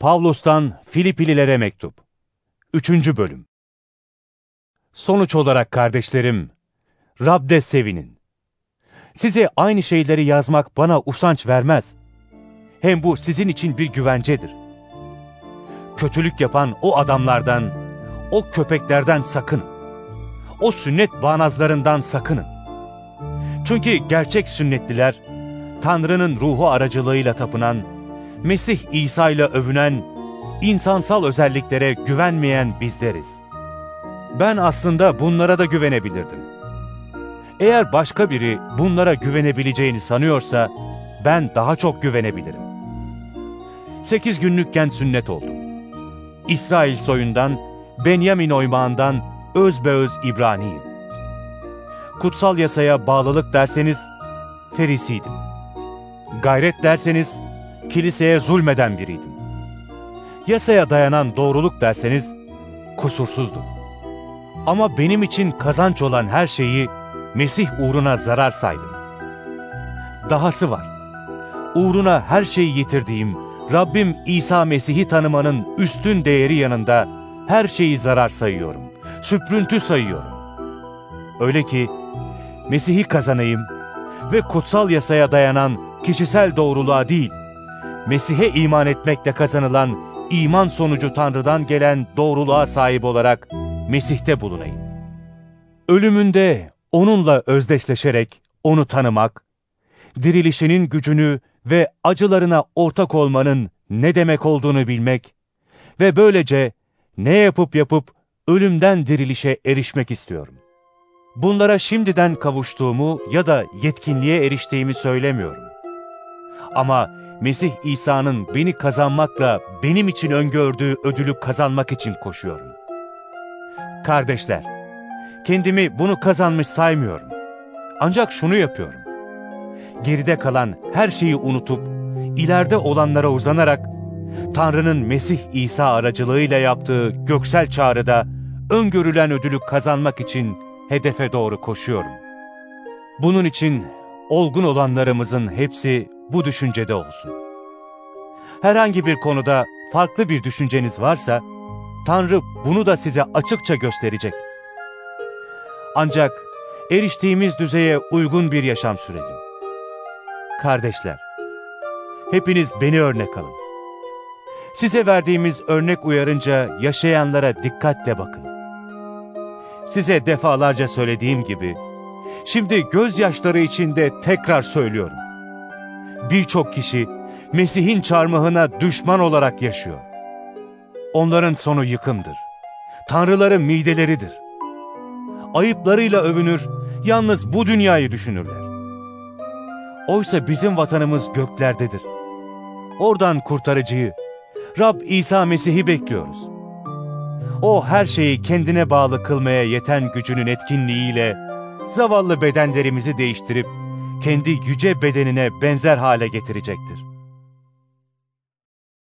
Pavlus'tan Filipililere mektup. 3. bölüm. Sonuç olarak kardeşlerim, Rab'de sevinin. Size aynı şeyleri yazmak bana usanç vermez. Hem bu sizin için bir güvencedir. Kötülük yapan o adamlardan, o köpeklerden sakının. O sünnet bağnazlarından sakının. Çünkü gerçek sünnetliler, Tanrı'nın ruhu aracılığıyla tapınan, Mesih İsa ile övünen, insansal özelliklere güvenmeyen bizleriz. Ben aslında bunlara da güvenebilirdim. Eğer başka biri bunlara güvenebileceğini sanıyorsa, ben daha çok güvenebilirim. Sekiz günlükken sünnet oldum. İsrail soyundan, Benyamin oymağından özbeöz İbraniyim. Kutsal yasaya bağlılık derseniz, Ferisiydim. Gayret derseniz, kiliseye zulmeden biriydim. Yasaya dayanan doğruluk derseniz, kusursuzdum. Ama benim için kazanç olan her şeyi Mesih uğruna zarar saydım. Dahası var. Uğruna her şeyi yitirdiğim Rabbim İsa Mesih'i tanımanın üstün değeri yanında her şeyi zarar sayıyorum. Süprüntü sayıyorum. Öyle ki Mesih'i kazanayım ve kutsal yasaya dayanan kişisel doğruluğa değil, Mesih'e iman etmekle kazanılan iman sonucu Tanrı'dan gelen doğruluğa sahip olarak Mesih'te bulunayım. Ölümünde onunla özdeşleşerek onu tanımak, dirilişinin gücünü ve acılarına ortak olmanın ne demek olduğunu bilmek ve böylece ne yapıp yapıp ölümden dirilişe erişmek istiyorum. Bunlara şimdiden kavuştuğumu ya da yetkinliğe eriştiğimi söylemiyorum. Ama Mesih İsa'nın beni kazanmakla benim için öngördüğü ödülü kazanmak için koşuyorum. Kardeşler, kendimi bunu kazanmış saymıyorum. Ancak şunu yapıyorum. Geride kalan her şeyi unutup, ileride olanlara uzanarak, Tanrı'nın Mesih İsa aracılığıyla yaptığı göksel çağrıda öngörülen ödülü kazanmak için hedefe doğru koşuyorum. Bunun için olgun olanlarımızın hepsi bu düşüncede olsun. Herhangi bir konuda farklı bir düşünceniz varsa, Tanrı bunu da size açıkça gösterecek. Ancak eriştiğimiz düzeye uygun bir yaşam sürelim. Kardeşler, hepiniz beni örnek alın. Size verdiğimiz örnek uyarınca yaşayanlara dikkatle bakın. Size defalarca söylediğim gibi, şimdi gözyaşları içinde tekrar söylüyorum. Birçok kişi Mesih'in çarmıhına düşman olarak yaşıyor. Onların sonu yıkımdır. Tanrıları mideleridir. Ayıplarıyla övünür, yalnız bu dünyayı düşünürler. Oysa bizim vatanımız göklerdedir. Oradan kurtarıcıyı, Rab İsa Mesih'i bekliyoruz. O her şeyi kendine bağlı kılmaya yeten gücünün etkinliğiyle zavallı bedenlerimizi değiştirip kendi yüce bedenine benzer hale getirecektir.